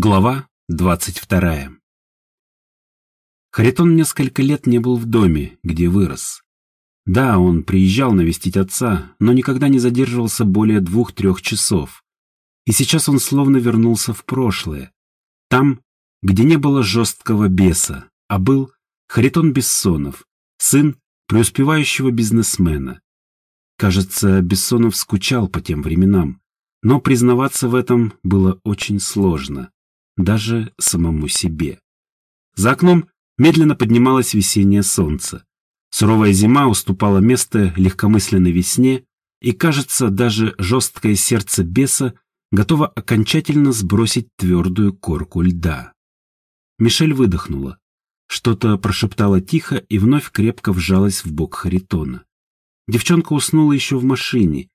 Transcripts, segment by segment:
Глава двадцать вторая Харитон несколько лет не был в доме, где вырос. Да, он приезжал навестить отца, но никогда не задерживался более двух-трех часов. И сейчас он словно вернулся в прошлое. Там, где не было жесткого беса, а был Харитон Бессонов, сын преуспевающего бизнесмена. Кажется, Бессонов скучал по тем временам, но признаваться в этом было очень сложно, даже самому себе. За окном медленно поднималось весеннее солнце. Суровая зима уступала место легкомысленной весне, и, кажется, даже жесткое сердце беса готово окончательно сбросить твердую корку льда. Мишель выдохнула. Что-то прошептала тихо и вновь крепко вжалась в бок Харитона. Девчонка уснула еще в машине,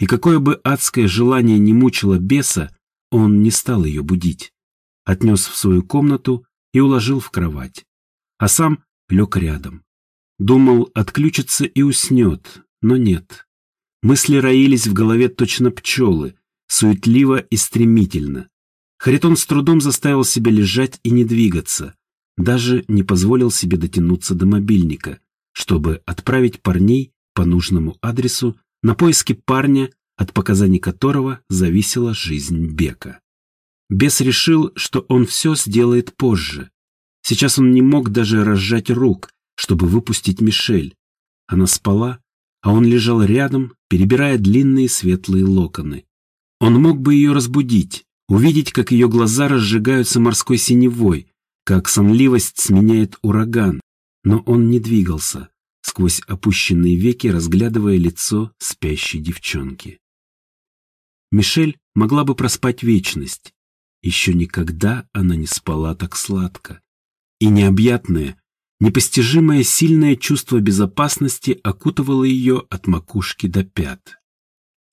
и какое бы адское желание не мучило беса, он не стал ее будить. Отнес в свою комнату и уложил в кровать. А сам лег рядом. Думал, отключится и уснет, но нет. Мысли роились в голове точно пчелы, суетливо и стремительно. Харитон с трудом заставил себя лежать и не двигаться, даже не позволил себе дотянуться до мобильника, чтобы отправить парней по нужному адресу на поиски парня, от показаний которого зависела жизнь Бека. Бес решил, что он все сделает позже. Сейчас он не мог даже разжать рук, чтобы выпустить Мишель. Она спала, а он лежал рядом, перебирая длинные светлые локоны. Он мог бы ее разбудить, увидеть, как ее глаза разжигаются морской синевой, как сонливость сменяет ураган, но он не двигался, сквозь опущенные веки разглядывая лицо спящей девчонки. Мишель могла бы проспать вечность. Еще никогда она не спала так сладко. И необъятное, непостижимое сильное чувство безопасности окутывало ее от макушки до пят.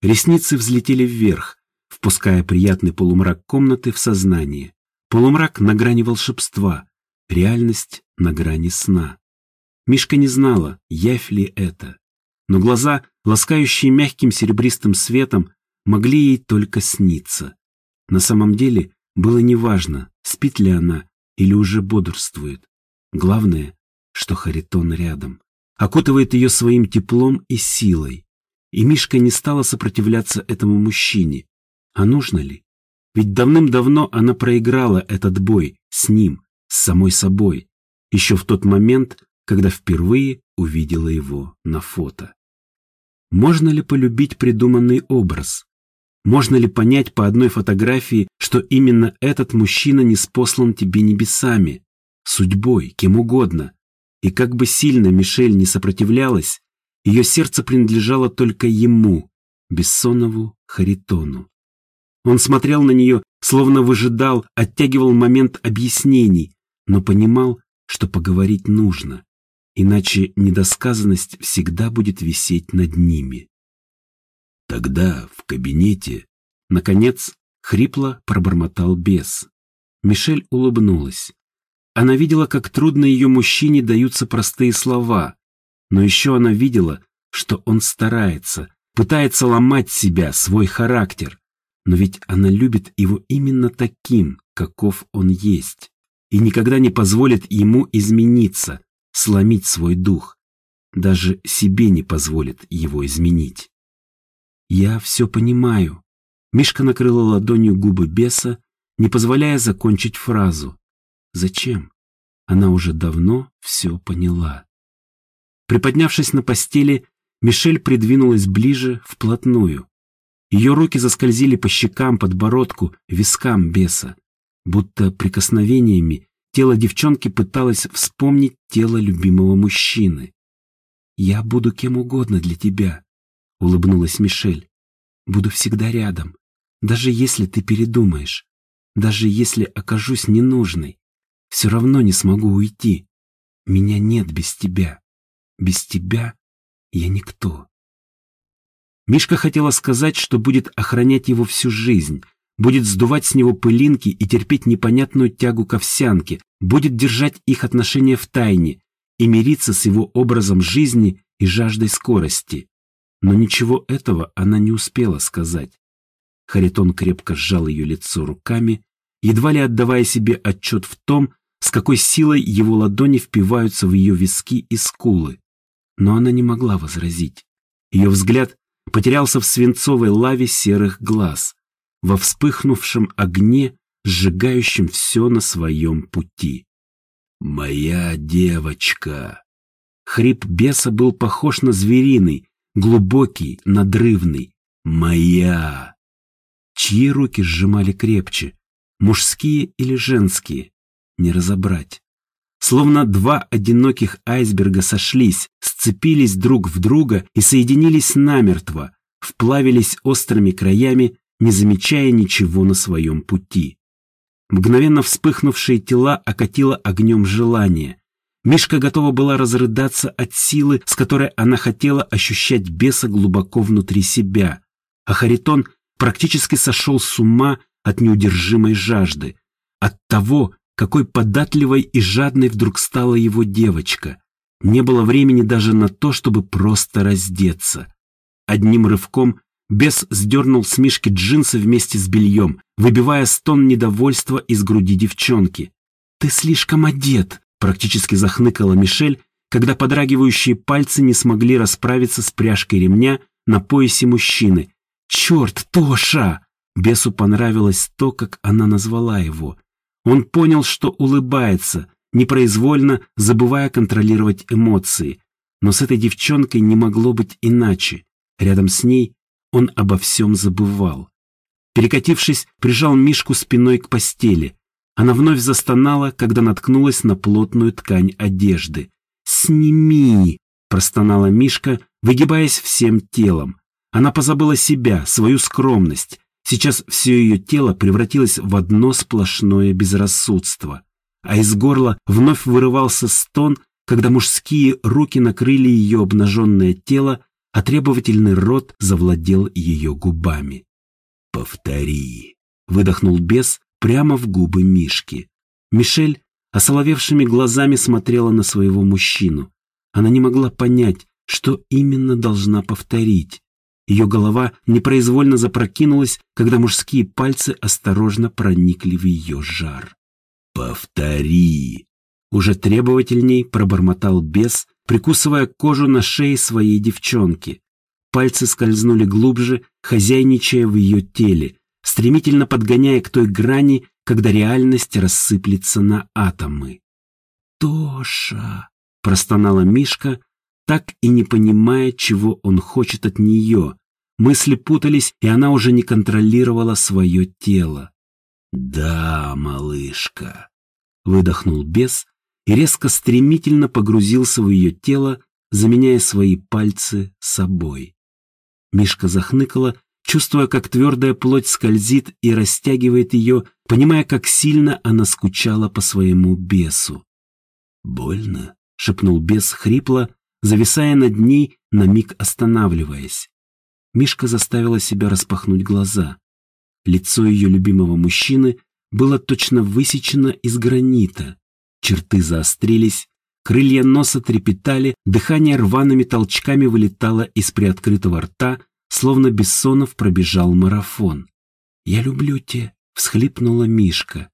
Ресницы взлетели вверх, впуская приятный полумрак комнаты в сознание. Полумрак на грани волшебства, реальность на грани сна. Мишка не знала, явь ли это. Но глаза, ласкающие мягким серебристым светом, могли ей только сниться. На самом деле было неважно, спит ли она или уже бодрствует. Главное, что Харитон рядом, окутывает ее своим теплом и силой. И Мишка не стала сопротивляться этому мужчине. А нужно ли? Ведь давным-давно она проиграла этот бой с ним, с самой собой, еще в тот момент, когда впервые увидела его на фото. Можно ли полюбить придуманный образ? Можно ли понять по одной фотографии, что именно этот мужчина не спослан тебе небесами, судьбой, кем угодно? И как бы сильно Мишель не сопротивлялась, ее сердце принадлежало только ему, Бессонову Харитону. Он смотрел на нее, словно выжидал, оттягивал момент объяснений, но понимал, что поговорить нужно иначе недосказанность всегда будет висеть над ними. Тогда в кабинете, наконец, хрипло пробормотал бес. Мишель улыбнулась. Она видела, как трудно ее мужчине даются простые слова, но еще она видела, что он старается, пытается ломать себя, свой характер, но ведь она любит его именно таким, каков он есть, и никогда не позволит ему измениться, сломить свой дух. Даже себе не позволит его изменить. Я все понимаю. Мишка накрыла ладонью губы беса, не позволяя закончить фразу. Зачем? Она уже давно все поняла. Приподнявшись на постели, Мишель придвинулась ближе, вплотную. Ее руки заскользили по щекам, подбородку, вискам беса, будто прикосновениями Тело девчонки пыталось вспомнить тело любимого мужчины. «Я буду кем угодно для тебя», — улыбнулась Мишель. «Буду всегда рядом, даже если ты передумаешь, даже если окажусь ненужной. Все равно не смогу уйти. Меня нет без тебя. Без тебя я никто». Мишка хотела сказать, что будет охранять его всю жизнь, будет сдувать с него пылинки и терпеть непонятную тягу к овсянке, будет держать их отношения в тайне и мириться с его образом жизни и жаждой скорости. Но ничего этого она не успела сказать. Харитон крепко сжал ее лицо руками едва ли отдавая себе отчет в том, с какой силой его ладони впиваются в ее виски и скулы. Но она не могла возразить. Ее взгляд потерялся в свинцовой лаве серых глаз, во вспыхнувшем огне, сжигающем все на своем пути. «Моя девочка!» Хрип беса был похож на звериный, глубокий, надрывный. «Моя!» Чьи руки сжимали крепче, мужские или женские, не разобрать. Словно два одиноких айсберга сошлись, сцепились друг в друга и соединились намертво, вплавились острыми краями, не замечая ничего на своем пути. Мгновенно вспыхнувшие тела окатило огнем желание. Мишка готова была разрыдаться от силы, с которой она хотела ощущать беса глубоко внутри себя. А Харитон практически сошел с ума от неудержимой жажды, от того, какой податливой и жадной вдруг стала его девочка. Не было времени даже на то, чтобы просто раздеться. Одним рывком бес сдернул с Мишки джинсы вместе с бельем, выбивая стон недовольства из груди девчонки. «Ты слишком одет!» – практически захныкала Мишель, когда подрагивающие пальцы не смогли расправиться с пряжкой ремня на поясе мужчины. «Черт, Тоша!» Бесу понравилось то, как она назвала его. Он понял, что улыбается, непроизвольно забывая контролировать эмоции. Но с этой девчонкой не могло быть иначе. Рядом с ней он обо всем забывал. Перекатившись, прижал Мишку спиной к постели. Она вновь застонала, когда наткнулась на плотную ткань одежды. «Сними!» – простонала Мишка, выгибаясь всем телом. Она позабыла себя, свою скромность. Сейчас все ее тело превратилось в одно сплошное безрассудство. А из горла вновь вырывался стон, когда мужские руки накрыли ее обнаженное тело, а требовательный рот завладел ее губами. «Повтори», — выдохнул бес прямо в губы Мишки. Мишель осоловевшими глазами смотрела на своего мужчину. Она не могла понять, что именно должна повторить. Ее голова непроизвольно запрокинулась, когда мужские пальцы осторожно проникли в ее жар. «Повтори!» Уже требовательней пробормотал бес, прикусывая кожу на шее своей девчонки. Пальцы скользнули глубже, хозяйничая в ее теле, стремительно подгоняя к той грани, когда реальность рассыплется на атомы. «Тоша!» — простонала Мишка, так и не понимая, чего он хочет от нее. Мысли путались, и она уже не контролировала свое тело. «Да, малышка», — выдохнул бес и резко стремительно погрузился в ее тело, заменяя свои пальцы собой. Мишка захныкала, чувствуя, как твердая плоть скользит и растягивает ее, понимая, как сильно она скучала по своему бесу. «Больно?» — шепнул бес хрипло, зависая над ней, на миг останавливаясь. Мишка заставила себя распахнуть глаза. Лицо ее любимого мужчины было точно высечено из гранита. Черты заострились, крылья носа трепетали, дыхание рваными толчками вылетало из приоткрытого рта, словно Бессонов пробежал марафон. «Я люблю тебя», — всхлипнула Мишка.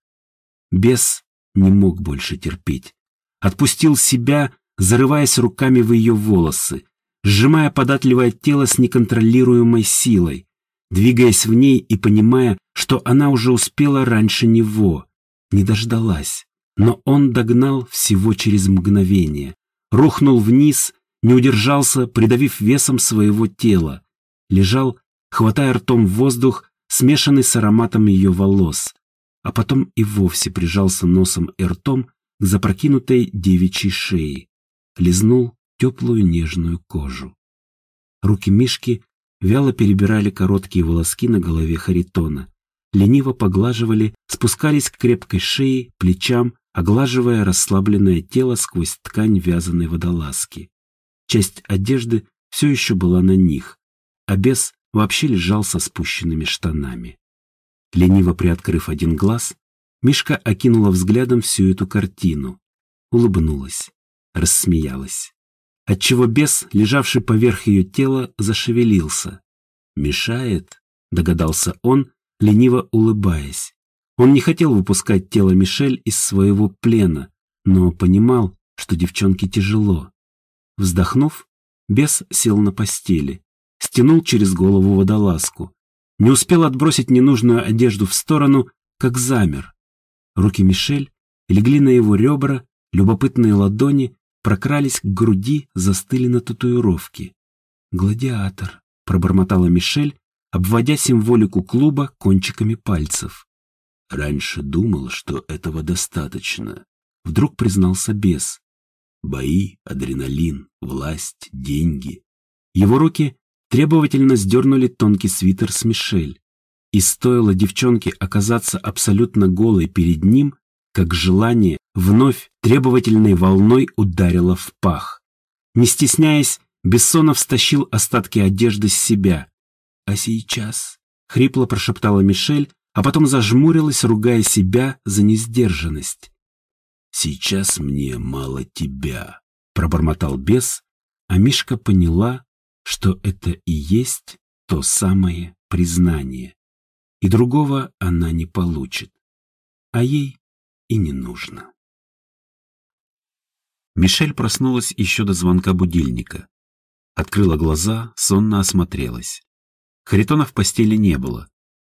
Бес не мог больше терпеть. Отпустил себя, зарываясь руками в ее волосы, сжимая податливое тело с неконтролируемой силой, двигаясь в ней и понимая, что она уже успела раньше него, не дождалась. Но он догнал всего через мгновение, рухнул вниз, не удержался, придавив весом своего тела, лежал, хватая ртом воздух, смешанный с ароматом ее волос, а потом и вовсе прижался носом и ртом к запрокинутой девичьей шее лизнул теплую нежную кожу. Руки Мишки вяло перебирали короткие волоски на голове Харитона, лениво поглаживали, спускались к крепкой шее, плечам, оглаживая расслабленное тело сквозь ткань вязаной водолазки. Часть одежды все еще была на них, а бес вообще лежал со спущенными штанами. Лениво приоткрыв один глаз, Мишка окинула взглядом всю эту картину, улыбнулась рассмеялась. Отчего бес, лежавший поверх ее тела, зашевелился. «Мешает?» — догадался он, лениво улыбаясь. Он не хотел выпускать тело Мишель из своего плена, но понимал, что девчонке тяжело. Вздохнув, бес сел на постели, стянул через голову водолазку. Не успел отбросить ненужную одежду в сторону, как замер. Руки Мишель легли на его ребра, любопытные ладони прокрались к груди, застыли на татуировке. «Гладиатор», — пробормотала Мишель, обводя символику клуба кончиками пальцев. «Раньше думал, что этого достаточно», — вдруг признался бес. «Бои, адреналин, власть, деньги». Его руки требовательно сдернули тонкий свитер с Мишель. И стоило девчонке оказаться абсолютно голой перед ним, как желание вновь требовательной волной ударило в пах. Не стесняясь, Бессонов стащил остатки одежды с себя. «А сейчас?» — хрипло прошептала Мишель, а потом зажмурилась, ругая себя за несдержанность. «Сейчас мне мало тебя», — пробормотал бес, а Мишка поняла, что это и есть то самое признание, и другого она не получит, а ей и не нужно. Мишель проснулась еще до звонка будильника. Открыла глаза, сонно осмотрелась. Харитона в постели не было,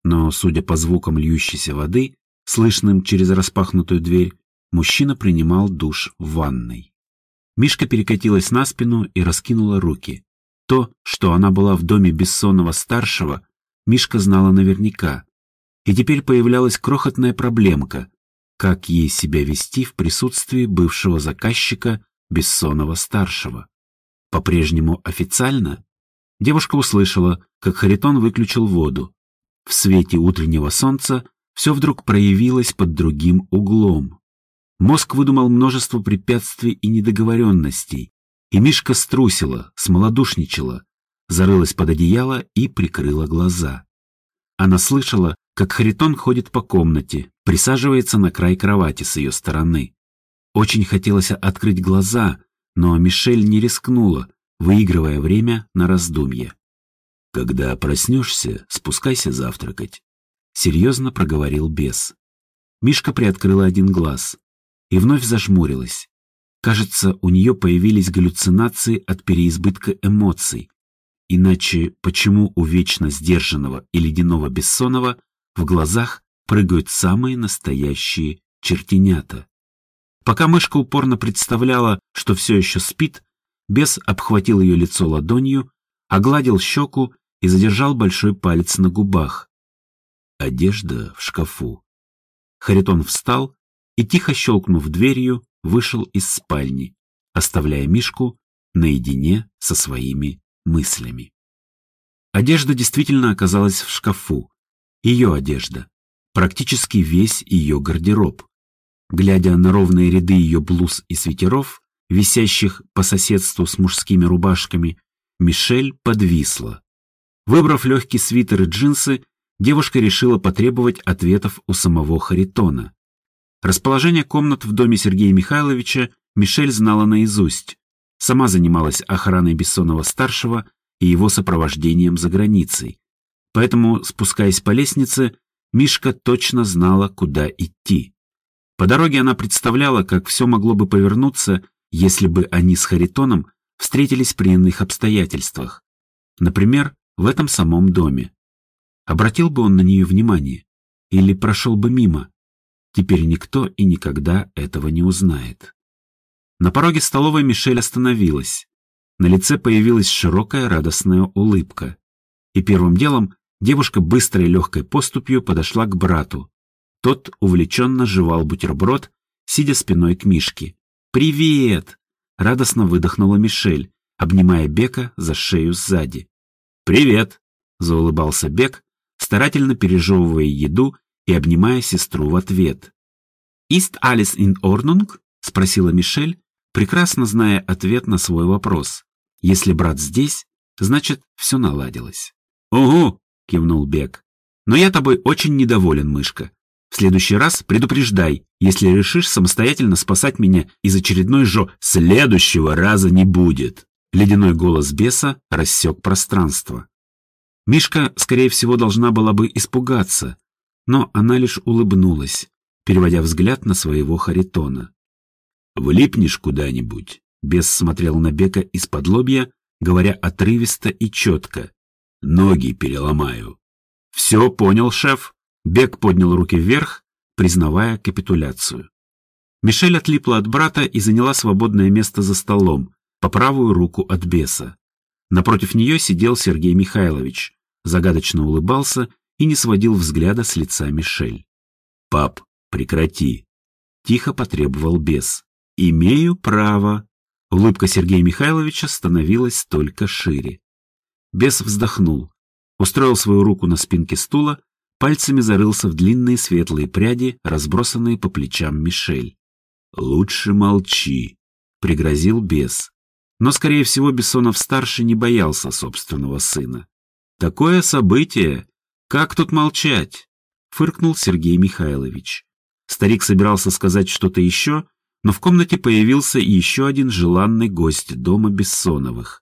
но, судя по звукам льющейся воды, слышным через распахнутую дверь, мужчина принимал душ в ванной. Мишка перекатилась на спину и раскинула руки. То, что она была в доме Бессонова-старшего, Мишка знала наверняка. И теперь появлялась крохотная проблемка, как ей себя вести в присутствии бывшего заказчика Бессонова-старшего. По-прежнему официально? Девушка услышала, как Харитон выключил воду. В свете утреннего солнца все вдруг проявилось под другим углом. Мозг выдумал множество препятствий и недоговоренностей, и Мишка струсила, смолодушничала, зарылась под одеяло и прикрыла глаза. Она слышала, как Харитон ходит по комнате, присаживается на край кровати с ее стороны. Очень хотелось открыть глаза, но Мишель не рискнула, выигрывая время на раздумье. «Когда проснешься, спускайся завтракать», — серьезно проговорил бес. Мишка приоткрыла один глаз и вновь зажмурилась. Кажется, у нее появились галлюцинации от переизбытка эмоций. Иначе почему у вечно сдержанного и ледяного Бессонова в глазах прыгают самые настоящие чертенята? Пока мышка упорно представляла, что все еще спит, бес обхватил ее лицо ладонью, огладил щеку и задержал большой палец на губах. Одежда в шкафу. Харитон встал и, тихо щелкнув дверью, вышел из спальни, оставляя Мишку наедине со своими мыслями. Одежда действительно оказалась в шкафу. Ее одежда. Практически весь ее гардероб. Глядя на ровные ряды ее блуз и свитеров, висящих по соседству с мужскими рубашками, Мишель подвисла. Выбрав легкий свитер и джинсы, девушка решила потребовать ответов у самого Харитона. Расположение комнат в доме Сергея Михайловича Мишель знала наизусть. Сама занималась охраной Бессонова-старшего и его сопровождением за границей. Поэтому, спускаясь по лестнице, Мишка точно знала, куда идти. По дороге она представляла, как все могло бы повернуться, если бы они с Харитоном встретились при иных обстоятельствах. Например, в этом самом доме. Обратил бы он на нее внимание? Или прошел бы мимо? Теперь никто и никогда этого не узнает. На пороге столовой Мишель остановилась. На лице появилась широкая радостная улыбка. И первым делом девушка быстрой легкой поступью подошла к брату, тот увлеченно жевал бутерброд, сидя спиной к Мишке. «Привет!» — радостно выдохнула Мишель, обнимая Бека за шею сзади. «Привет!» — заулыбался Бек, старательно пережевывая еду и обнимая сестру в ответ. «Ist alles in Ordnung?» — спросила Мишель, прекрасно зная ответ на свой вопрос. «Если брат здесь, значит, все наладилось». «Угу!» — кивнул Бек. «Но я тобой очень недоволен, мышка. В следующий раз предупреждай, если решишь самостоятельно спасать меня из очередной жо... Следующего раза не будет. Ледяной голос беса рассек пространство. Мишка, скорее всего, должна была бы испугаться. Но она лишь улыбнулась, переводя взгляд на своего Харитона. «Влипнешь куда-нибудь?» Бес смотрел на Бека из-под лобья, говоря отрывисто и четко. «Ноги переломаю». «Все понял, шеф». Бек поднял руки вверх, признавая капитуляцию. Мишель отлипла от брата и заняла свободное место за столом, по правую руку от беса. Напротив нее сидел Сергей Михайлович, загадочно улыбался и не сводил взгляда с лица Мишель. «Пап, прекрати!» — тихо потребовал бес. «Имею право!» Улыбка Сергея Михайловича становилась только шире. Бес вздохнул, устроил свою руку на спинке стула, пальцами зарылся в длинные светлые пряди, разбросанные по плечам Мишель. «Лучше молчи», — пригрозил бес. Но, скорее всего, Бессонов-старший не боялся собственного сына. «Такое событие! Как тут молчать?» — фыркнул Сергей Михайлович. Старик собирался сказать что-то еще, но в комнате появился еще один желанный гость дома Бессоновых.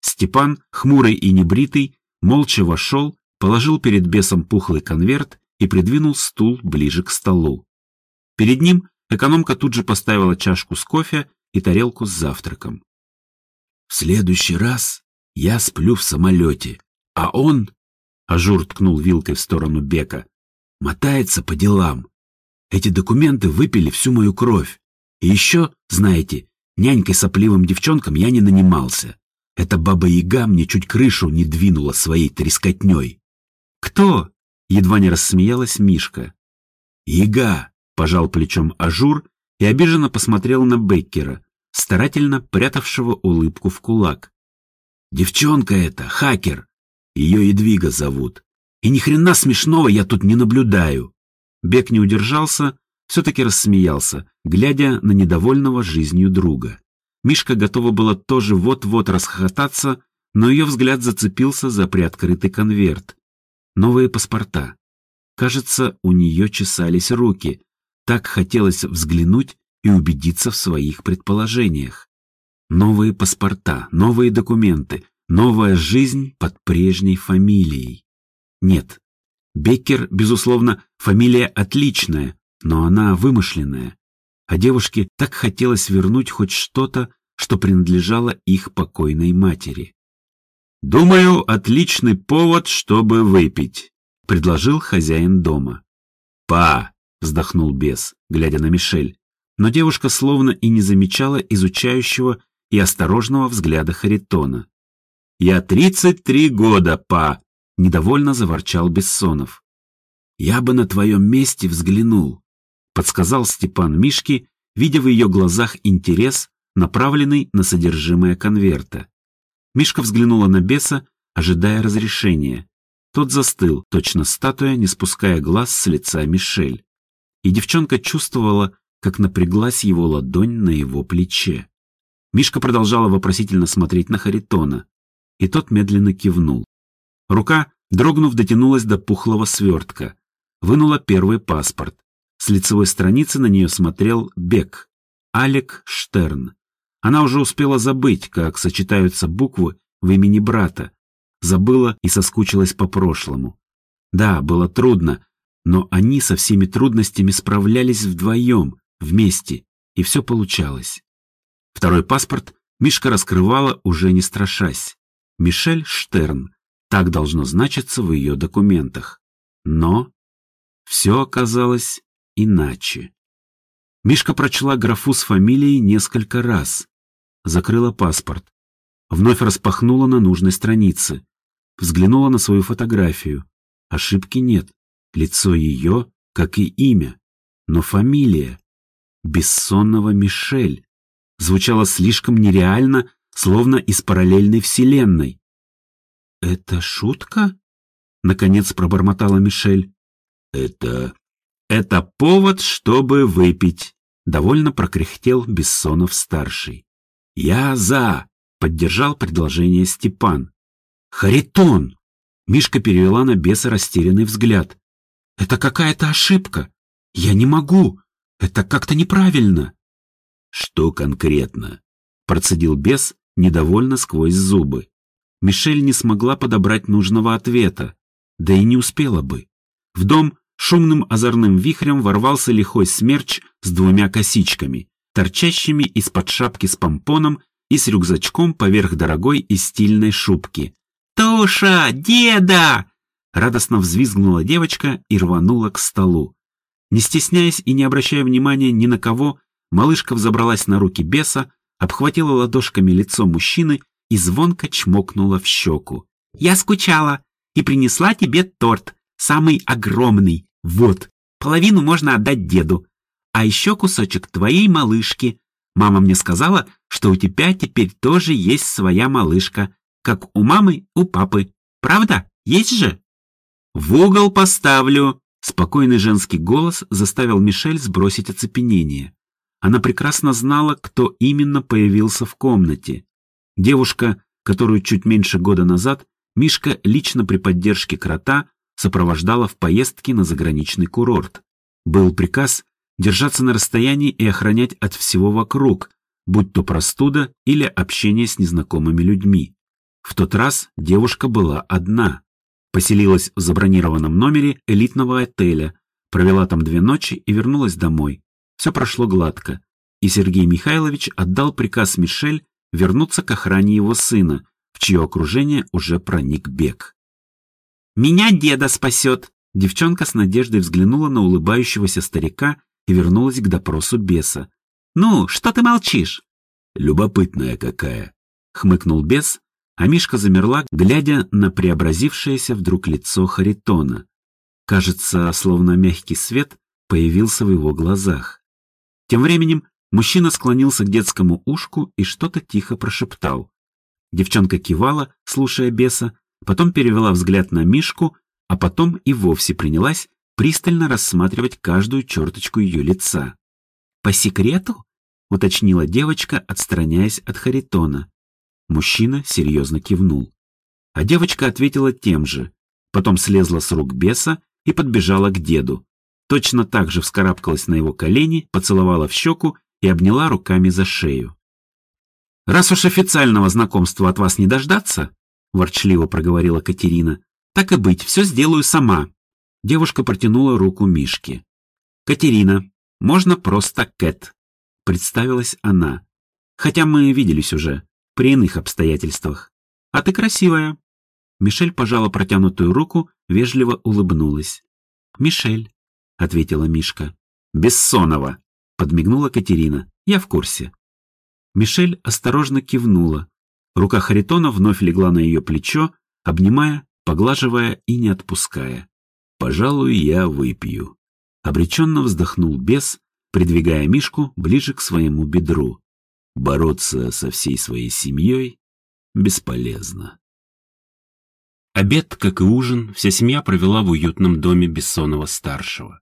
Степан, хмурый и небритый, молча вошел, положил перед бесом пухлый конверт и придвинул стул ближе к столу. Перед ним Экономка тут же поставила чашку с кофе и тарелку с завтраком. «В следующий раз я сплю в самолете, а он...» Ажур ткнул вилкой в сторону Бека. «Мотается по делам. Эти документы выпили всю мою кровь. И еще, знаете, нянькой сопливым девчонкам я не нанимался. Эта баба-яга мне чуть крышу не двинула своей трескотней». «Кто?» — едва не рассмеялась Мишка. «Яга, пожал плечом Ажур и обиженно посмотрел на Беккера, старательно прятавшего улыбку в кулак. «Девчонка эта, хакер! Ее Едвига зовут. И ни хрена смешного я тут не наблюдаю!» Бек не удержался, все-таки рассмеялся, глядя на недовольного жизнью друга. Мишка готова была тоже вот-вот расхохотаться, но ее взгляд зацепился за приоткрытый конверт. Новые паспорта. Кажется, у нее чесались руки, так хотелось взглянуть и убедиться в своих предположениях. Новые паспорта, новые документы, новая жизнь под прежней фамилией. Нет, Беккер, безусловно, фамилия отличная, но она вымышленная. А девушке так хотелось вернуть хоть что-то, что принадлежало их покойной матери. «Думаю, отличный повод, чтобы выпить», — предложил хозяин дома. «Па, — вздохнул бес, глядя на Мишель. Но девушка словно и не замечала изучающего и осторожного взгляда Харитона. «Я тридцать три года, па!» — недовольно заворчал Бессонов. «Я бы на твоем месте взглянул», — подсказал Степан Мишке, видя в ее глазах интерес, направленный на содержимое конверта. Мишка взглянула на беса, ожидая разрешения. Тот застыл, точно статуя, не спуская глаз с лица Мишель и девчонка чувствовала, как напряглась его ладонь на его плече. Мишка продолжала вопросительно смотреть на Харитона, и тот медленно кивнул. Рука, дрогнув, дотянулась до пухлого свертка, вынула первый паспорт. С лицевой страницы на нее смотрел Бек, Алек Штерн. Она уже успела забыть, как сочетаются буквы в имени брата, забыла и соскучилась по прошлому. Да, было трудно, но они со всеми трудностями справлялись вдвоем, вместе, и все получалось. Второй паспорт Мишка раскрывала, уже не страшась. Мишель Штерн. Так должно значиться в ее документах. Но все оказалось иначе. Мишка прочла графу с фамилией несколько раз. Закрыла паспорт. Вновь распахнула на нужной странице. Взглянула на свою фотографию. Ошибки нет. Лицо ее, как и имя, но фамилия Бессонного Мишель звучала слишком нереально, словно из параллельной вселенной. «Это шутка?» — наконец пробормотала Мишель. «Это... это повод, чтобы выпить», — довольно прокряхтел Бессонов-старший. «Я за!» — поддержал предложение Степан. «Харитон!» — Мишка перевела на беса растерянный взгляд. Это какая-то ошибка. Я не могу. Это как-то неправильно. Что конкретно? Процедил бес, недовольно сквозь зубы. Мишель не смогла подобрать нужного ответа. Да и не успела бы. В дом, шумным озорным вихрем ворвался лихой смерч с двумя косичками, торчащими из-под шапки с помпоном и с рюкзачком поверх дорогой и стильной шубки. «Туша! Деда!» Радостно взвизгнула девочка и рванула к столу. Не стесняясь и не обращая внимания ни на кого, малышка взобралась на руки беса, обхватила ладошками лицо мужчины и звонко чмокнула в щеку. «Я скучала и принесла тебе торт, самый огромный. Вот, половину можно отдать деду, а еще кусочек твоей малышки. Мама мне сказала, что у тебя теперь тоже есть своя малышка, как у мамы, у папы. Правда? Есть же?» «В угол поставлю!» Спокойный женский голос заставил Мишель сбросить оцепенение. Она прекрасно знала, кто именно появился в комнате. Девушка, которую чуть меньше года назад Мишка лично при поддержке крота сопровождала в поездке на заграничный курорт. Был приказ держаться на расстоянии и охранять от всего вокруг, будь то простуда или общение с незнакомыми людьми. В тот раз девушка была одна. Поселилась в забронированном номере элитного отеля, провела там две ночи и вернулась домой. Все прошло гладко, и Сергей Михайлович отдал приказ Мишель вернуться к охране его сына, в чье окружение уже проник бег. «Меня деда спасет!» Девчонка с надеждой взглянула на улыбающегося старика и вернулась к допросу беса. «Ну, что ты молчишь?» «Любопытная какая!» — хмыкнул бес, а Мишка замерла, глядя на преобразившееся вдруг лицо Харитона. Кажется, словно мягкий свет появился в его глазах. Тем временем мужчина склонился к детскому ушку и что-то тихо прошептал. Девчонка кивала, слушая беса, потом перевела взгляд на Мишку, а потом и вовсе принялась пристально рассматривать каждую черточку ее лица. «По секрету?» — уточнила девочка, отстраняясь от Харитона. Мужчина серьезно кивнул. А девочка ответила тем же. Потом слезла с рук беса и подбежала к деду. Точно так же вскарабкалась на его колени, поцеловала в щеку и обняла руками за шею. «Раз уж официального знакомства от вас не дождаться», — ворчливо проговорила Катерина, — «так и быть, все сделаю сама». Девушка протянула руку Мишке. «Катерина, можно просто Кэт», — представилась она. «Хотя мы виделись уже при иных обстоятельствах. А ты красивая». Мишель пожала протянутую руку, вежливо улыбнулась. «Мишель», — ответила Мишка. «Бессонова», — подмигнула Катерина. «Я в курсе». Мишель осторожно кивнула. Рука Харитона вновь легла на ее плечо, обнимая, поглаживая и не отпуская. «Пожалуй, я выпью», — обреченно вздохнул бес, придвигая Мишку ближе к своему бедру. Бороться со всей своей семьей бесполезно. Обед, как и ужин, вся семья провела в уютном доме Бессонова-старшего.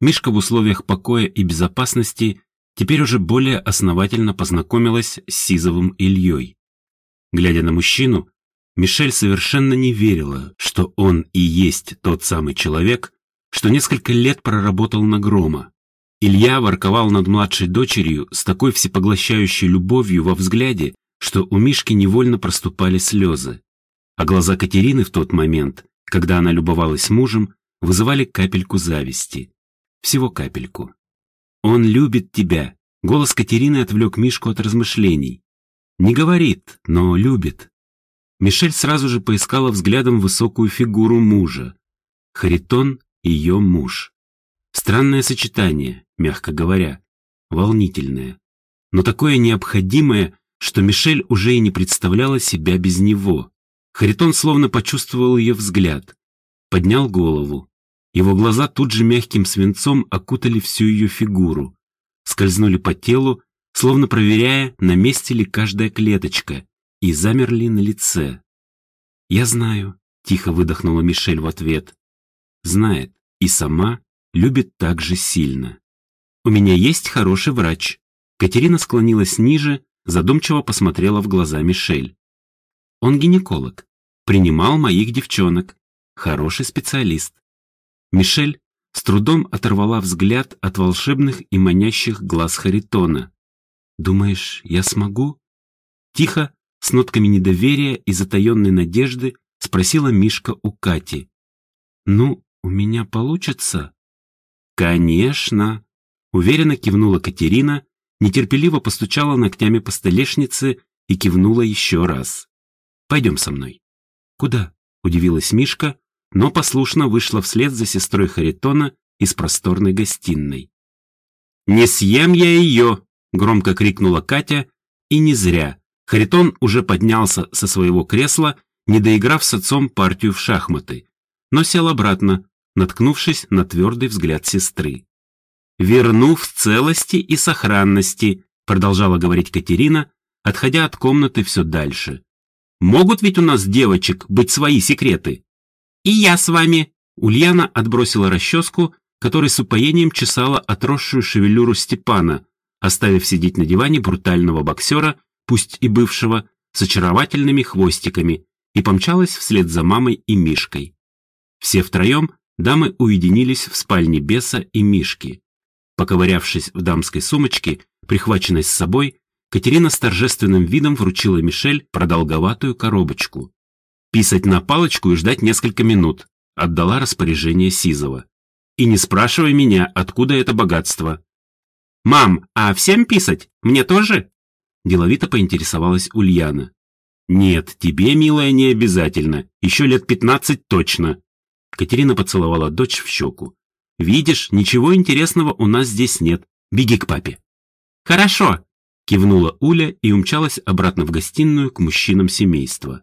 Мишка в условиях покоя и безопасности теперь уже более основательно познакомилась с Сизовым Ильей. Глядя на мужчину, Мишель совершенно не верила, что он и есть тот самый человек, что несколько лет проработал на Грома, Илья ворковал над младшей дочерью с такой всепоглощающей любовью во взгляде, что у Мишки невольно проступали слезы. А глаза Катерины в тот момент, когда она любовалась мужем, вызывали капельку зависти. Всего капельку. «Он любит тебя», — голос Катерины отвлек Мишку от размышлений. «Не говорит, но любит». Мишель сразу же поискала взглядом высокую фигуру мужа. Харитон — ее муж. Странное сочетание, мягко говоря, волнительное, но такое необходимое, что Мишель уже и не представляла себя без него. Харитон словно почувствовал ее взгляд, поднял голову. Его глаза тут же мягким свинцом окутали всю ее фигуру, скользнули по телу, словно проверяя, на месте ли каждая клеточка, и замерли на лице. «Я знаю», — тихо выдохнула Мишель в ответ. «Знает и сама, любит так же сильно. У меня есть хороший врач. Катерина склонилась ниже, задумчиво посмотрела в глаза Мишель. Он гинеколог, принимал моих девчонок, хороший специалист. Мишель с трудом оторвала взгляд от волшебных и манящих глаз Харитона. «Думаешь, я смогу?» Тихо, с нотками недоверия и затаенной надежды, спросила Мишка у Кати. «Ну, у меня получится?» «Конечно!» — уверенно кивнула Катерина, нетерпеливо постучала ногтями по столешнице и кивнула еще раз. «Пойдем со мной». «Куда?» — удивилась Мишка, но послушно вышла вслед за сестрой Харитона из просторной гостиной. «Не съем я ее!» — громко крикнула Катя, и не зря. Харитон уже поднялся со своего кресла, не доиграв с отцом партию в шахматы, но сел обратно, наткнувшись на твердый взгляд сестры. «Верну в целости и сохранности», — продолжала говорить Катерина, отходя от комнаты все дальше. «Могут ведь у нас, девочек, быть свои секреты?» «И я с вами!» Ульяна отбросила расческу, которой с упоением чесала отросшую шевелюру Степана, оставив сидеть на диване брутального боксера, пусть и бывшего, с очаровательными хвостиками, и помчалась вслед за мамой и Мишкой. Все втроем дамы уединились в спальне беса и Мишки. Поковырявшись в дамской сумочке, прихваченной с собой, Катерина с торжественным видом вручила Мишель продолговатую коробочку. «Писать на палочку и ждать несколько минут», — отдала распоряжение Сизова. «И не спрашивай меня, откуда это богатство». «Мам, а всем писать? Мне тоже?» Деловито поинтересовалась Ульяна. «Нет, тебе, милая, не обязательно. Еще лет пятнадцать точно». Катерина поцеловала дочь в щеку. «Видишь, ничего интересного у нас здесь нет. Беги к папе». «Хорошо», Кивнула Уля и умчалась обратно в гостиную к мужчинам семейства.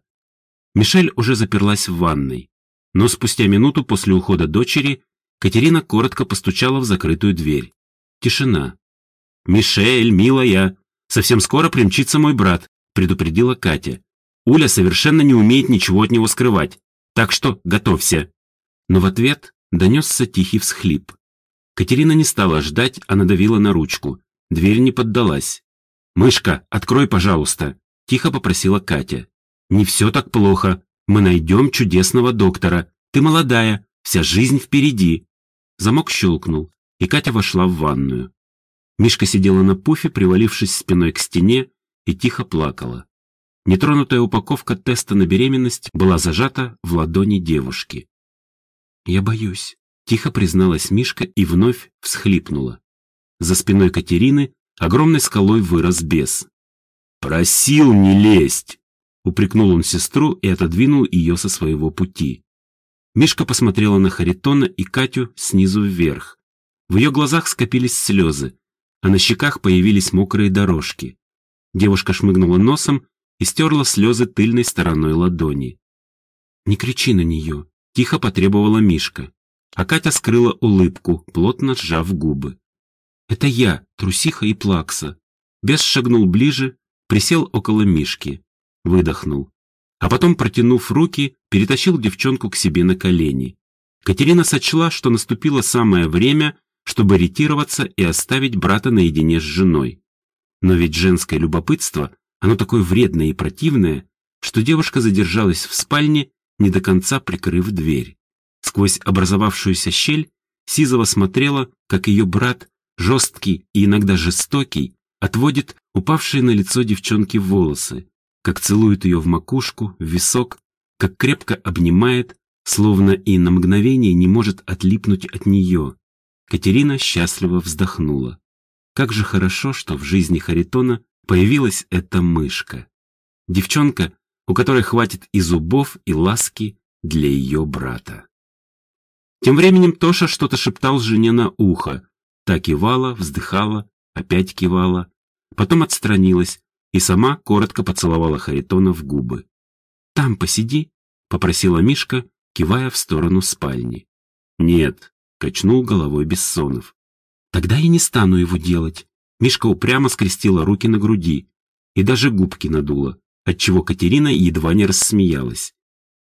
Мишель уже заперлась в ванной, но спустя минуту после ухода дочери Катерина коротко постучала в закрытую дверь. Тишина. «Мишель, милая, совсем скоро примчится мой брат», предупредила Катя. «Уля совершенно не умеет ничего от него скрывать, так что готовься». Но в ответ донесся тихий всхлип. Катерина не стала ждать, а надавила на ручку. Дверь не поддалась. «Мышка, открой, пожалуйста», — тихо попросила Катя. «Не все так плохо. Мы найдем чудесного доктора. Ты молодая, вся жизнь впереди». Замок щелкнул, и Катя вошла в ванную. Мишка сидела на пуфе, привалившись спиной к стене, и тихо плакала. Нетронутая упаковка теста на беременность была зажата в ладони девушки. «Я боюсь», — тихо призналась Мишка и вновь всхлипнула. За спиной Катерины огромной скалой вырос бес. «Просил не лезть!» — упрекнул он сестру и отодвинул ее со своего пути. Мишка посмотрела на Харитона и Катю снизу вверх. В ее глазах скопились слезы, а на щеках появились мокрые дорожки. Девушка шмыгнула носом и стерла слезы тыльной стороной ладони. «Не кричи на нее», — тихо потребовала Мишка. А Катя скрыла улыбку, плотно сжав губы. Это я, трусиха и плакса. Бес шагнул ближе, присел около Мишки, выдохнул. А потом, протянув руки, перетащил девчонку к себе на колени. Катерина сочла, что наступило самое время, чтобы ретироваться и оставить брата наедине с женой. Но ведь женское любопытство, оно такое вредное и противное, что девушка задержалась в спальне, не до конца прикрыв дверь. Сквозь образовавшуюся щель Сизова смотрела, как ее брат жесткий и иногда жестокий, отводит упавшие на лицо девчонки волосы, как целует ее в макушку, в висок, как крепко обнимает, словно и на мгновение не может отлипнуть от нее. Катерина счастливо вздохнула. Как же хорошо, что в жизни Харитона появилась эта мышка. Девчонка, у которой хватит и зубов, и ласки для ее брата. Тем временем Тоша что-то шептал жене на ухо, Та кивала, вздыхала, опять кивала, потом отстранилась и сама коротко поцеловала Харитона в губы. «Там посиди», — попросила Мишка, кивая в сторону спальни. «Нет», — качнул головой Бессонов. «Тогда я не стану его делать». Мишка упрямо скрестила руки на груди и даже губки надула, отчего Катерина едва не рассмеялась.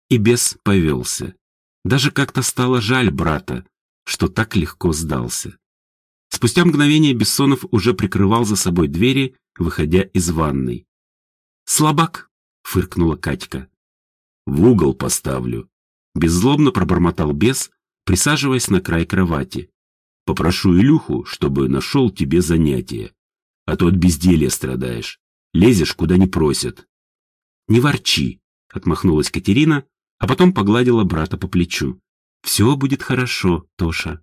И бес повелся. Даже как-то стало жаль брата, что так легко сдался. Спустя мгновение Бессонов уже прикрывал за собой двери, выходя из ванной. «Слабак!» — фыркнула Катька. «В угол поставлю!» — беззлобно пробормотал бес, присаживаясь на край кровати. «Попрошу Илюху, чтобы нашел тебе занятие, а то от безделья страдаешь, лезешь, куда не просят». «Не ворчи!» — отмахнулась Катерина, а потом погладила брата по плечу. Все будет хорошо, Тоша.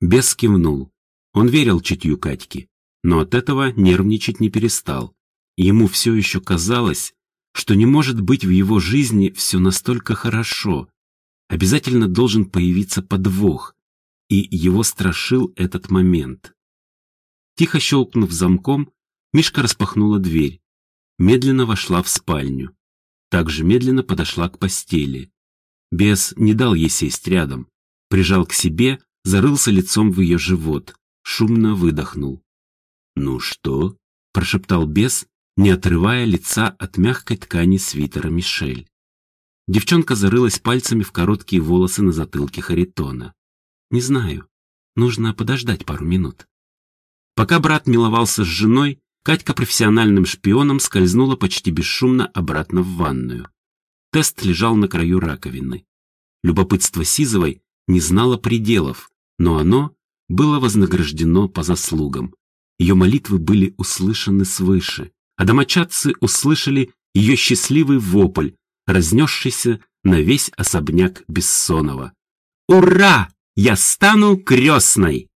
Бес кивнул. Он верил чутью Катьки, но от этого нервничать не перестал. Ему все еще казалось, что не может быть в его жизни все настолько хорошо. Обязательно должен появиться подвох, и его страшил этот момент. Тихо щелкнув замком, Мишка распахнула дверь, медленно вошла в спальню. Также медленно подошла к постели. Бес не дал ей сесть рядом, прижал к себе, зарылся лицом в ее живот, шумно выдохнул. «Ну что?» – прошептал бес, не отрывая лица от мягкой ткани свитера Мишель. Девчонка зарылась пальцами в короткие волосы на затылке Харитона. «Не знаю. Нужно подождать пару минут». Пока брат миловался с женой, Катька профессиональным шпионом скользнула почти бесшумно обратно в ванную. Тест лежал на краю раковины. Любопытство Сизовой не знало пределов, но оно было вознаграждено по заслугам. Ее молитвы были услышаны свыше, а домочадцы услышали ее счастливый вопль, разнесшийся на весь особняк Бессонова. «Ура! Я стану крестной!»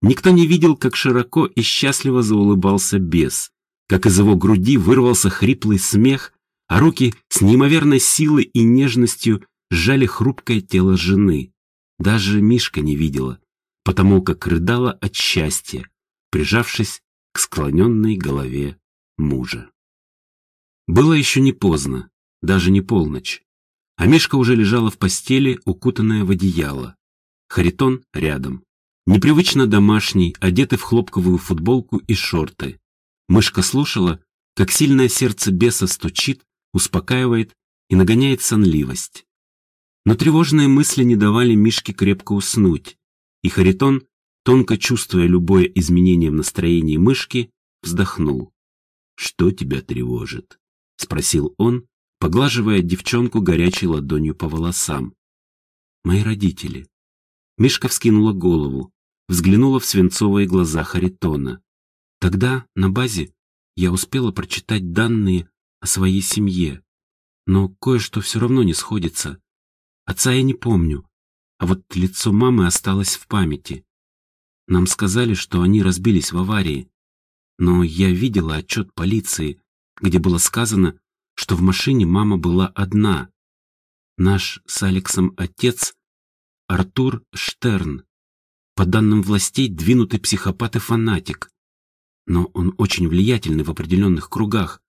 Никто не видел, как широко и счастливо заулыбался бес, как из его груди вырвался хриплый смех, а руки с неимоверной силой и нежностью сжали хрупкое тело жены. Даже Мишка не видела, потому как рыдала от счастья, прижавшись к склоненной голове мужа. Было еще не поздно, даже не полночь. А Мишка уже лежала в постели, укутанная в одеяло. Харитон рядом. Непривычно домашний, одетый в хлопковую футболку и шорты. Мышка слушала, как сильное сердце беса стучит, успокаивает и нагоняет сонливость. Но тревожные мысли не давали Мишке крепко уснуть, и Харитон, тонко чувствуя любое изменение в настроении мышки, вздохнул. «Что тебя тревожит?» — спросил он, поглаживая девчонку горячей ладонью по волосам. «Мои родители». Мишка вскинула голову, взглянула в свинцовые глаза Харитона. Тогда, на базе, я успела прочитать данные о своей семье, но кое-что все равно не сходится. Отца я не помню, а вот лицо мамы осталось в памяти. Нам сказали, что они разбились в аварии, но я видела отчет полиции, где было сказано, что в машине мама была одна. Наш с Алексом отец Артур Штерн. По данным властей, двинутый психопат и фанатик. Но он очень влиятельный в определенных кругах,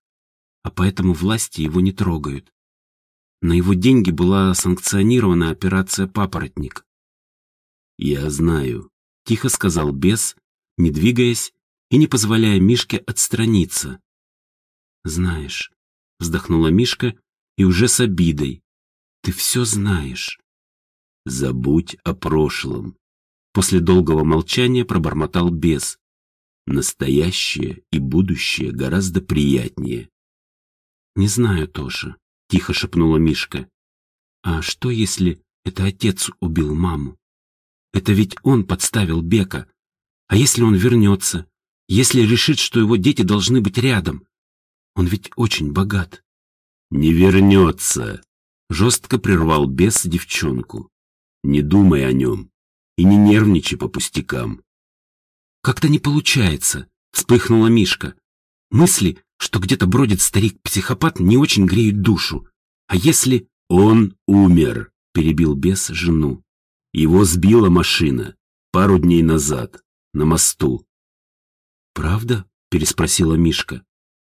а поэтому власти его не трогают. На его деньги была санкционирована операция «Папоротник». «Я знаю», — тихо сказал бес, не двигаясь и не позволяя Мишке отстраниться. «Знаешь», — вздохнула Мишка и уже с обидой, — «ты все знаешь». «Забудь о прошлом», — после долгого молчания пробормотал бес. «Настоящее и будущее гораздо приятнее». «Не знаю, Тоша», — тихо шепнула Мишка. «А что, если это отец убил маму? Это ведь он подставил Бека. А если он вернется? Если решит, что его дети должны быть рядом? Он ведь очень богат». «Не вернется», — жестко прервал бес девчонку. «Не думай о нем и не нервничай по пустякам». «Как-то не получается», — вспыхнула Мишка. «Мысли, что где-то бродит старик-психопат, не очень греют душу. А если... Он умер, перебил бес жену. Его сбила машина пару дней назад, на мосту. «Правда?» — переспросила Мишка.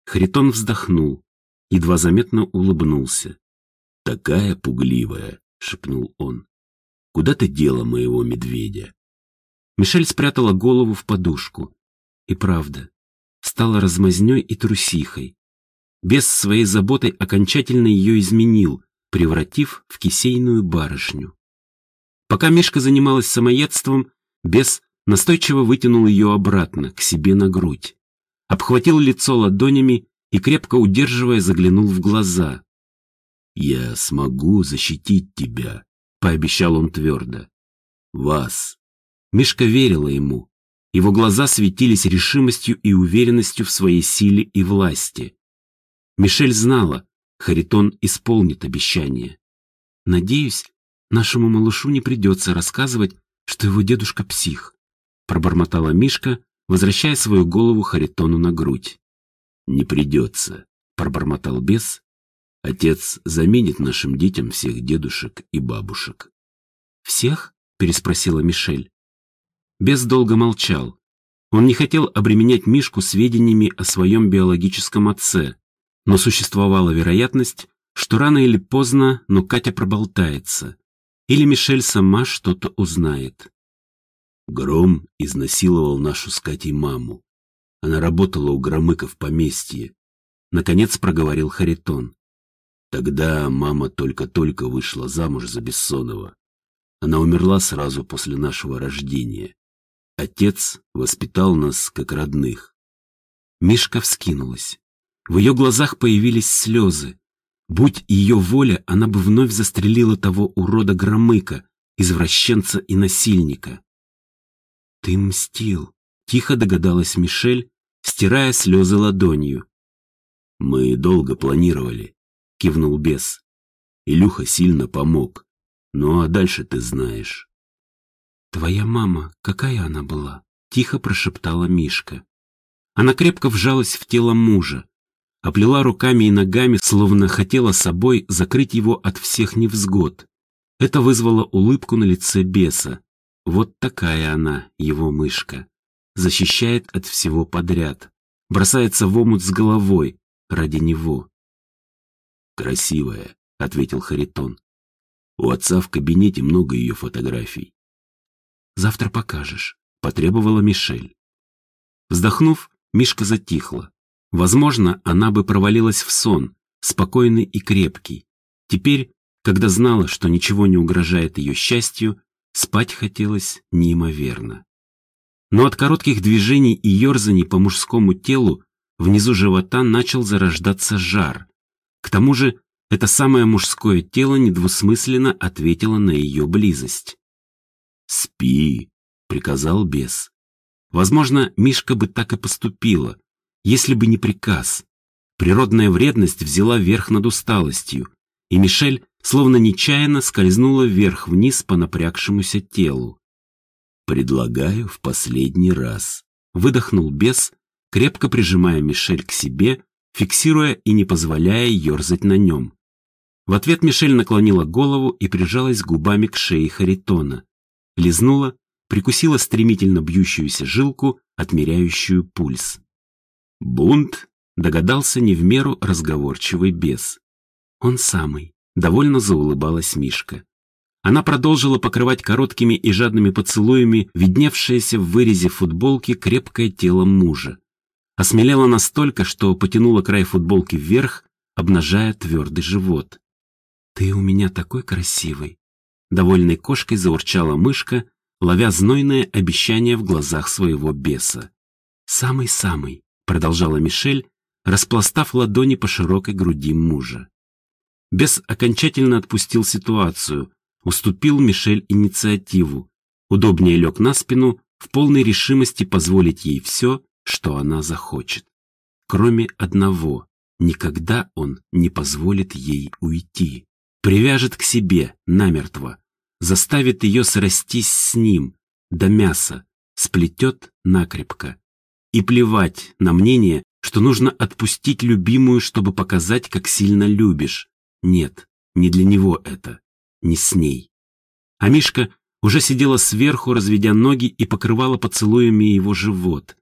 Харитон вздохнул, едва заметно улыбнулся. «Такая пугливая», — шепнул он. «Куда ты дела моего медведя?» Мишель спрятала голову в подушку. И правда, стала размазней и трусихой. Без своей заботой окончательно ее изменил, превратив в кисейную барышню. Пока Мишка занималась самоедством, бес настойчиво вытянул ее обратно, к себе на грудь. Обхватил лицо ладонями и, крепко удерживая, заглянул в глаза. «Я смогу защитить тебя», — пообещал он твердо. «Вас». Мишка верила ему, его глаза светились решимостью и уверенностью в своей силе и власти. Мишель знала, Харитон исполнит обещание. «Надеюсь, нашему малышу не придется рассказывать, что его дедушка псих», пробормотала Мишка, возвращая свою голову Харитону на грудь. «Не придется», — пробормотал бес. «Отец заменит нашим детям всех дедушек и бабушек». «Всех?» — переспросила Мишель. Бес долго молчал. Он не хотел обременять Мишку сведениями о своем биологическом отце, но существовала вероятность, что рано или поздно, но Катя проболтается, или Мишель сама что-то узнает. Гром изнасиловал нашу с Катей маму. Она работала у Громыка в поместье. Наконец проговорил Харитон. Тогда мама только-только вышла замуж за Бессонова. Она умерла сразу после нашего рождения. Отец воспитал нас как родных. Мишка вскинулась. В ее глазах появились слезы. Будь ее воля, она бы вновь застрелила того урода Громыка, извращенца и насильника. «Ты мстил», — тихо догадалась Мишель, стирая слезы ладонью. «Мы долго планировали», — кивнул бес. Илюха сильно помог. Ну а дальше ты знаешь. «Твоя мама, какая она была?» — тихо прошептала Мишка. Она крепко вжалась в тело мужа, оплела руками и ногами, словно хотела собой закрыть его от всех невзгод. Это вызвало улыбку на лице беса. Вот такая она, его мышка. Защищает от всего подряд. Бросается в омут с головой ради него. «Красивая», — ответил Харитон. «У отца в кабинете много ее фотографий». «Завтра покажешь», — потребовала Мишель. Вздохнув, Мишка затихла. Возможно, она бы провалилась в сон, спокойный и крепкий. Теперь, когда знала, что ничего не угрожает ее счастью, спать хотелось неимоверно. Но от коротких движений и ерзаний по мужскому телу внизу живота начал зарождаться жар. К тому же, это самое мужское тело недвусмысленно ответило на ее близость. «Спи», — приказал бес. Возможно, Мишка бы так и поступила, если бы не приказ. Природная вредность взяла верх над усталостью, и Мишель словно нечаянно скользнула вверх-вниз по напрягшемуся телу. «Предлагаю в последний раз», — выдохнул бес, крепко прижимая Мишель к себе, фиксируя и не позволяя ерзать на нем. В ответ Мишель наклонила голову и прижалась губами к шее Харитона. Лизнула, прикусила стремительно бьющуюся жилку, отмеряющую пульс. Бунт догадался не в меру разговорчивый бес. Он самый. Довольно заулыбалась Мишка. Она продолжила покрывать короткими и жадными поцелуями видневшееся в вырезе футболки крепкое тело мужа. Осмелела настолько, что потянула край футболки вверх, обнажая твердый живот. «Ты у меня такой красивый!» Довольной кошкой заурчала мышка, ловя знойное обещание в глазах своего беса. «Самый-самый!» Продолжала Мишель, распластав ладони по широкой груди мужа. Бес окончательно отпустил ситуацию, уступил Мишель инициативу, удобнее лег на спину, в полной решимости позволить ей все, что она захочет. Кроме одного, никогда он не позволит ей уйти. Привяжет к себе намертво, заставит ее срастись с ним, до мяса, сплетет накрепко, и плевать на мнение, что нужно отпустить любимую, чтобы показать, как сильно любишь. Нет, не для него это, не с ней. А Мишка уже сидела сверху, разведя ноги и покрывала поцелуями его живот.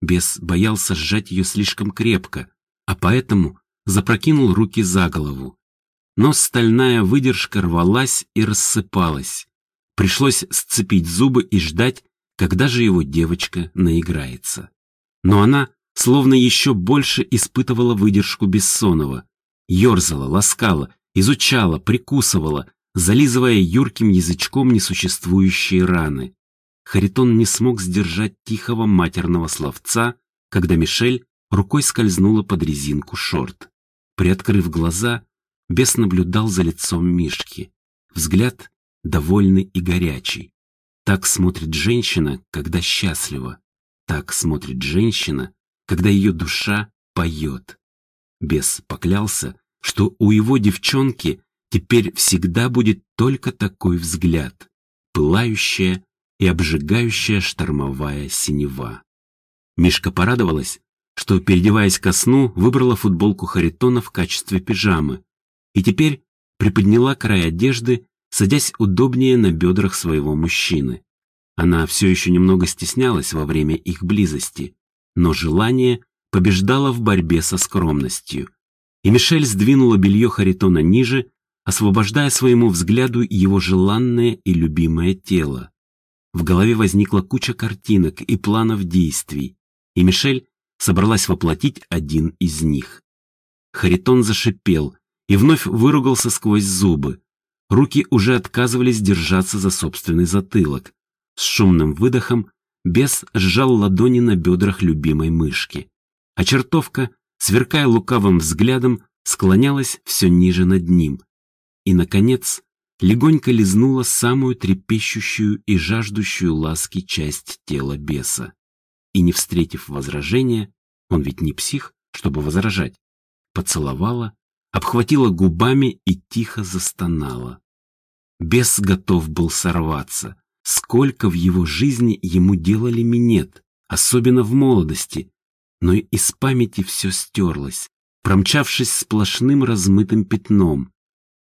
Бес боялся сжать ее слишком крепко, а поэтому запрокинул руки за голову. Но стальная выдержка рвалась и рассыпалась. Пришлось сцепить зубы и ждать, когда же его девочка наиграется. Но она словно еще больше испытывала выдержку Бессонова. Ёрзала, ласкала, изучала, прикусывала, зализывая юрким язычком несуществующие раны. Харитон не смог сдержать тихого матерного словца, когда Мишель рукой скользнула под резинку шорт. Приоткрыв глаза, бес наблюдал за лицом Мишки. Взгляд довольный и горячий. Так смотрит женщина, когда счастлива. Так смотрит женщина, когда ее душа поет. Бес поклялся, что у его девчонки теперь всегда будет только такой взгляд, пылающая и обжигающая штормовая синева. Мишка порадовалась, что, переодеваясь ко сну, выбрала футболку Харитона в качестве пижамы и теперь приподняла край одежды, садясь удобнее на бедрах своего мужчины. Она все еще немного стеснялась во время их близости, но желание побеждало в борьбе со скромностью. И Мишель сдвинула белье Харитона ниже, освобождая своему взгляду его желанное и любимое тело. В голове возникла куча картинок и планов действий, и Мишель собралась воплотить один из них. Харитон зашипел и вновь выругался сквозь зубы. Руки уже отказывались держаться за собственный затылок. С шумным выдохом бес сжал ладони на бедрах любимой мышки. А чертовка, сверкая лукавым взглядом, склонялась все ниже над ним. И, наконец, легонько лизнула самую трепещущую и жаждущую ласки часть тела беса. И, не встретив возражения, он ведь не псих, чтобы возражать, поцеловала, обхватила губами и тихо застонала. Бес готов был сорваться, Сколько в его жизни ему делали минет, особенно в молодости, но из памяти все стерлось, промчавшись сплошным размытым пятном.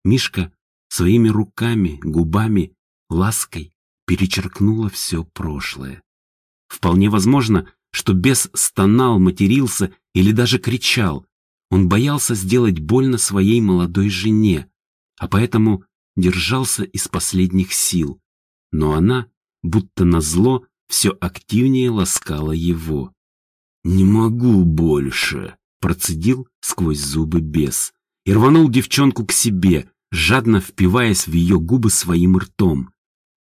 Мишка своими руками, губами, лаской перечеркнула все прошлое. Вполне возможно, что бес стонал, матерился или даже кричал. Он боялся сделать больно своей молодой жене, а поэтому держался из последних сил но она, будто назло, все активнее ласкала его. «Не могу больше», — процедил сквозь зубы бес и рванул девчонку к себе, жадно впиваясь в ее губы своим ртом.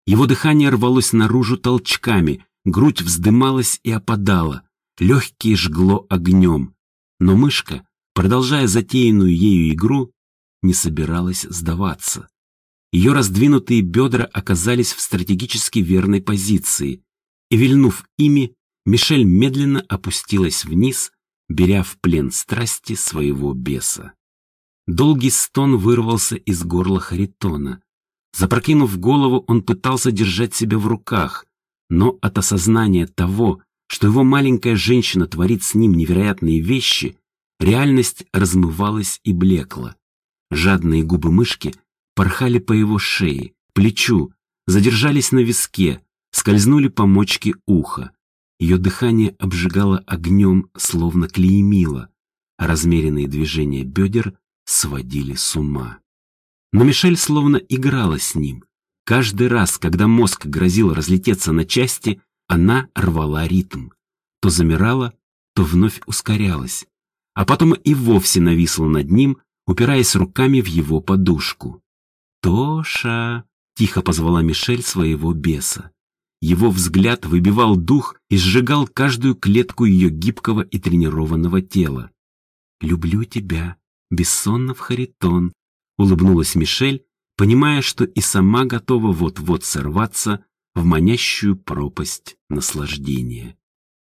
Его дыхание рвалось наружу толчками, грудь вздымалась и опадала, легкие жгло огнем. Но мышка, продолжая затеянную ею игру, не собиралась сдаваться. Ее раздвинутые бедра оказались в стратегически верной позиции, и, вильнув ими, Мишель медленно опустилась вниз, беря в плен страсти своего беса. Долгий стон вырвался из горла Харитона. Запрокинув голову, он пытался держать себя в руках, но от осознания того, что его маленькая женщина творит с ним невероятные вещи, реальность размывалась и блекла. Жадные губы мышки порхали по его шее, плечу, задержались на виске, скользнули по мочке уха. Ее дыхание обжигало огнем, словно клеймило, а размеренные движения бедер сводили с ума. Но Мишель словно играла с ним. Каждый раз, когда мозг грозил разлететься на части, она рвала ритм. То замирала, то вновь ускорялась, а потом и вовсе нависла над ним, упираясь руками в его подушку. «Тоша!» — тихо позвала Мишель своего беса. Его взгляд выбивал дух и сжигал каждую клетку ее гибкого и тренированного тела. «Люблю тебя, Бессоннов Харитон», — улыбнулась Мишель, понимая, что и сама готова вот-вот сорваться в манящую пропасть наслаждения.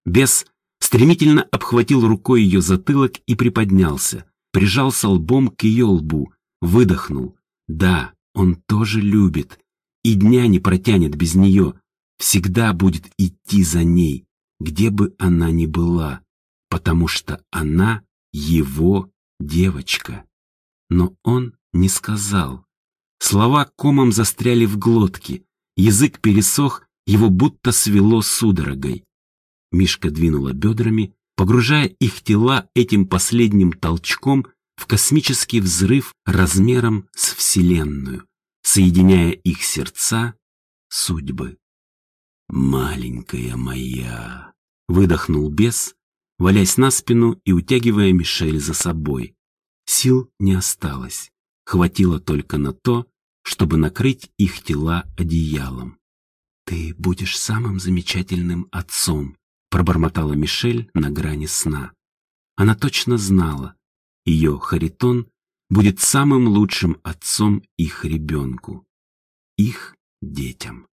Бес стремительно обхватил рукой ее затылок и приподнялся, прижался лбом к ее лбу, выдохнул. Да, он тоже любит и дня не протянет без нее, всегда будет идти за ней, где бы она ни была, потому что она его девочка. Но он не сказал. Слова комом застряли в глотке, язык пересох, его будто свело судорогой. Мишка двинула бедрами, погружая их тела этим последним толчком в космический взрыв размером с Вселенную, соединяя их сердца, судьбы. «Маленькая моя!» — выдохнул бес, валясь на спину и утягивая Мишель за собой. Сил не осталось, хватило только на то, чтобы накрыть их тела одеялом. «Ты будешь самым замечательным отцом», — пробормотала Мишель на грани сна. Она точно знала, ее Харитон будет самым лучшим отцом их ребенку, их детям.